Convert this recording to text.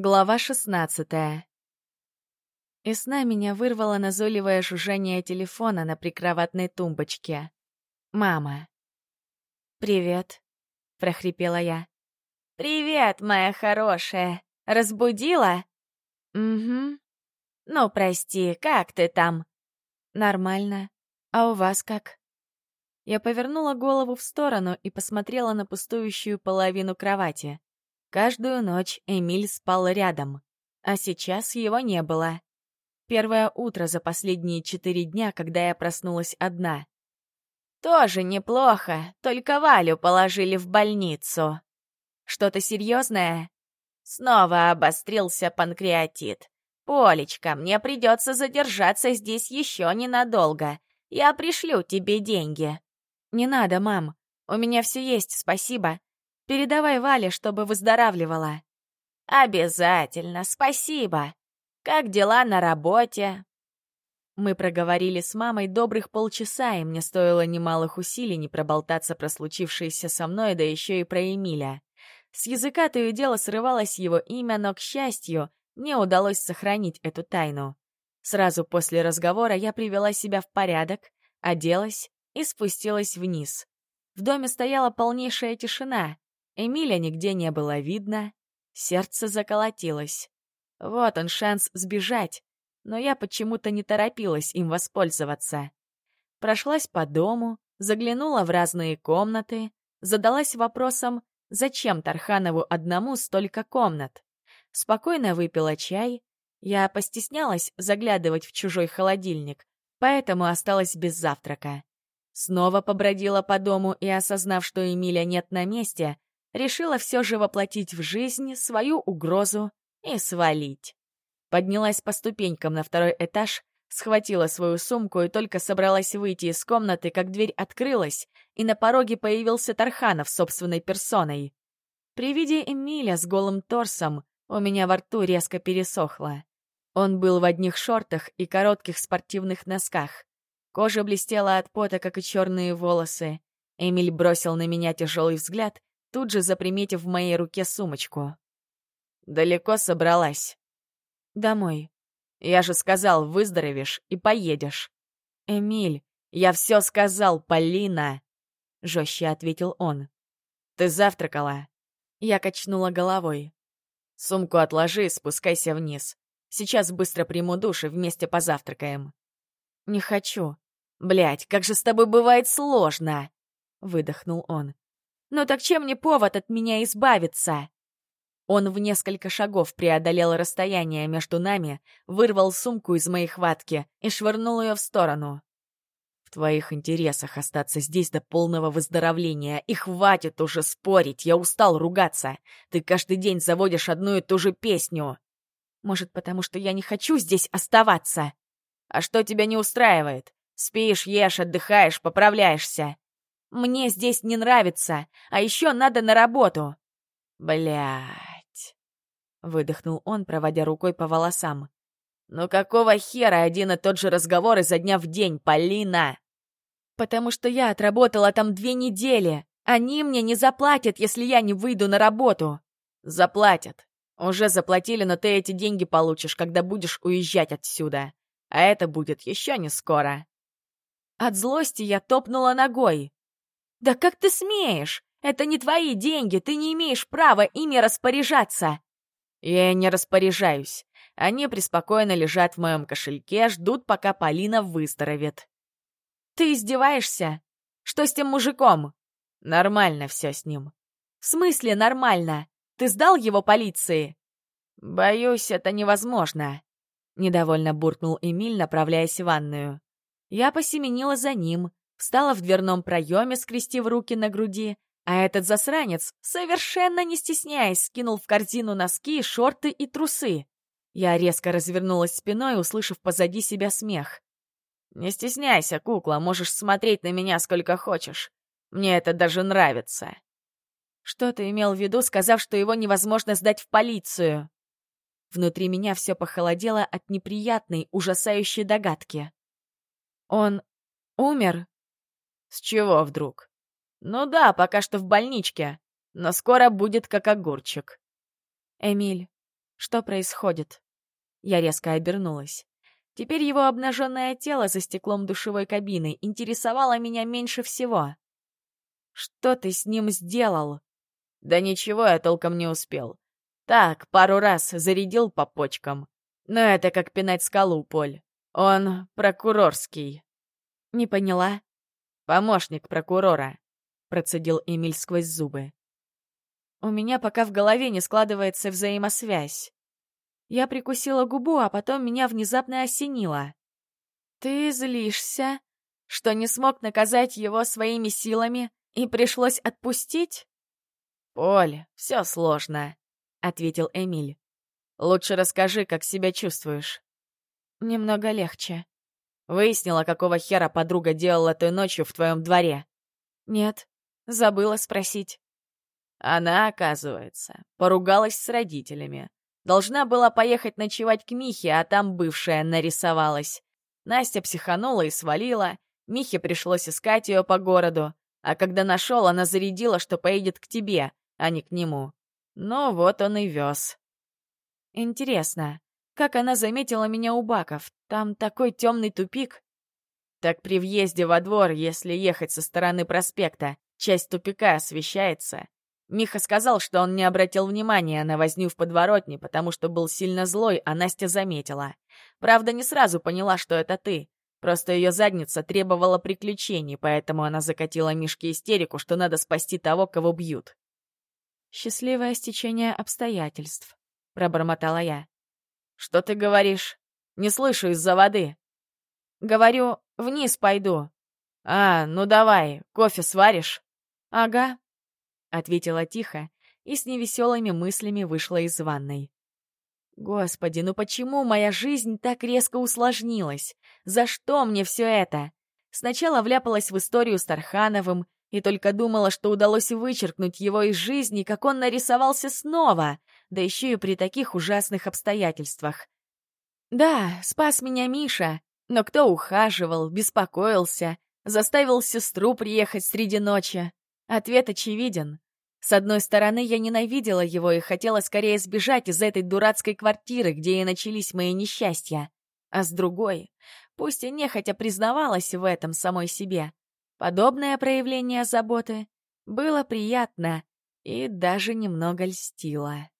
Глава шестнадцатая. Из сна меня вырвало назойливое жужжание телефона на прикроватной тумбочке. «Мама». «Привет», — прохрипела я. «Привет, моя хорошая. Разбудила?» «Угу». «Ну, прости, как ты там?» «Нормально. А у вас как?» Я повернула голову в сторону и посмотрела на пустующую половину кровати. Каждую ночь Эмиль спал рядом, а сейчас его не было. Первое утро за последние четыре дня, когда я проснулась одна. «Тоже неплохо, только Валю положили в больницу». «Что-то серьезное?» Снова обострился панкреатит. «Полечка, мне придется задержаться здесь еще ненадолго. Я пришлю тебе деньги». «Не надо, мам. У меня все есть, спасибо. Передавай Вале, чтобы выздоравливала». «Обязательно, спасибо. Как дела на работе?» Мы проговорили с мамой добрых полчаса, и мне стоило немалых усилий не проболтаться про случившееся со мной, да еще и про Эмиля. С языка то и дело срывалось его имя, но, к счастью, мне удалось сохранить эту тайну. Сразу после разговора я привела себя в порядок, оделась и спустилась вниз. В доме стояла полнейшая тишина, Эмиля нигде не было видно, сердце заколотилось. Вот он шанс сбежать, но я почему-то не торопилась им воспользоваться. Прошлась по дому, заглянула в разные комнаты, задалась вопросом, зачем Тарханову одному столько комнат. Спокойно выпила чай. Я постеснялась заглядывать в чужой холодильник, поэтому осталась без завтрака. Снова побродила по дому и, осознав, что Эмиля нет на месте, решила все же воплотить в жизнь свою угрозу и свалить. Поднялась по ступенькам на второй этаж, схватила свою сумку и только собралась выйти из комнаты, как дверь открылась, и на пороге появился Тарханов собственной персоной. При виде Эмиля с голым торсом у меня во рту резко пересохло. Он был в одних шортах и коротких спортивных носках. Кожа блестела от пота, как и черные волосы. Эмиль бросил на меня тяжелый взгляд тут же заприметив в моей руке сумочку. «Далеко собралась?» «Домой. Я же сказал, выздоровеешь и поедешь». «Эмиль, я все сказал, Полина!» — жестче ответил он. «Ты завтракала?» Я качнула головой. «Сумку отложи спускайся вниз. Сейчас быстро приму душ и вместе позавтракаем». «Не хочу. Блядь, как же с тобой бывает сложно!» — выдохнул он. Но так чем мне повод от меня избавиться? Он в несколько шагов преодолел расстояние между нами, вырвал сумку из моей хватки и швырнул ее в сторону. В твоих интересах остаться здесь до полного выздоровления. И хватит уже спорить, я устал ругаться. Ты каждый день заводишь одну и ту же песню. Может, потому что я не хочу здесь оставаться? А что тебя не устраивает? Спишь, ешь, отдыхаешь, поправляешься. Мне здесь не нравится, а еще надо на работу. Блять. Выдохнул он, проводя рукой по волосам. «Ну какого хера один и тот же разговор изо дня в день, Полина?» «Потому что я отработала там две недели. Они мне не заплатят, если я не выйду на работу». «Заплатят. Уже заплатили, но ты эти деньги получишь, когда будешь уезжать отсюда. А это будет еще не скоро». От злости я топнула ногой. «Да как ты смеешь? Это не твои деньги, ты не имеешь права ими распоряжаться!» «Я не распоряжаюсь. Они преспокойно лежат в моем кошельке, ждут, пока Полина выздоровеет». «Ты издеваешься? Что с тем мужиком?» «Нормально все с ним». «В смысле нормально? Ты сдал его полиции?» «Боюсь, это невозможно», — недовольно буркнул Эмиль, направляясь в ванную. Я посеменила за ним, встала в дверном проеме, скрестив руки на груди, а этот засранец, совершенно не стесняясь, скинул в корзину носки, шорты и трусы. Я резко развернулась спиной, услышав позади себя смех. «Не стесняйся, кукла, можешь смотреть на меня сколько хочешь. Мне это даже нравится». Что ты имел в виду, сказав, что его невозможно сдать в полицию? Внутри меня все похолодело от неприятной, ужасающей догадки. Он умер? С чего вдруг? Ну да, пока что в больничке, но скоро будет как огурчик. Эмиль, Что происходит? Я резко обернулась. Теперь его обнаженное тело за стеклом душевой кабины интересовало меня меньше всего. «Что ты с ним сделал?» «Да ничего я толком не успел. Так, пару раз зарядил по почкам. Но это как пинать скалу, Поль. Он прокурорский». «Не поняла?» «Помощник прокурора», — процедил Эмиль сквозь зубы. «У меня пока в голове не складывается взаимосвязь. Я прикусила губу, а потом меня внезапно осенило. «Ты злишься, что не смог наказать его своими силами и пришлось отпустить?» «Поль, все сложно», — ответил Эмиль. «Лучше расскажи, как себя чувствуешь». «Немного легче». «Выяснила, какого хера подруга делала той ночью в твоем дворе?» «Нет, забыла спросить». Она, оказывается, поругалась с родителями. Должна была поехать ночевать к Михе, а там бывшая нарисовалась. Настя психанула и свалила. Михе пришлось искать ее по городу. А когда нашел, она зарядила, что поедет к тебе, а не к нему. Ну вот он и вез. Интересно, как она заметила меня у баков? Там такой темный тупик. Так при въезде во двор, если ехать со стороны проспекта, часть тупика освещается. Миха сказал, что он не обратил внимания на возню в подворотне, потому что был сильно злой, а Настя заметила. Правда, не сразу поняла, что это ты. Просто ее задница требовала приключений, поэтому она закатила Мишке истерику, что надо спасти того, кого бьют. «Счастливое стечение обстоятельств», — пробормотала я. «Что ты говоришь? Не слышу из-за воды». «Говорю, вниз пойду». «А, ну давай, кофе сваришь?» «Ага», — ответила тихо и с невеселыми мыслями вышла из ванной. Господи, ну почему моя жизнь так резко усложнилась? За что мне все это? Сначала вляпалась в историю с Тархановым и только думала, что удалось вычеркнуть его из жизни, как он нарисовался снова, да еще и при таких ужасных обстоятельствах. Да, спас меня Миша, но кто ухаживал, беспокоился, заставил сестру приехать среди ночи? Ответ очевиден. С одной стороны, я ненавидела его и хотела скорее сбежать из этой дурацкой квартиры, где и начались мои несчастья. А с другой, пусть и нехотя признавалась в этом самой себе, подобное проявление заботы было приятно и даже немного льстило.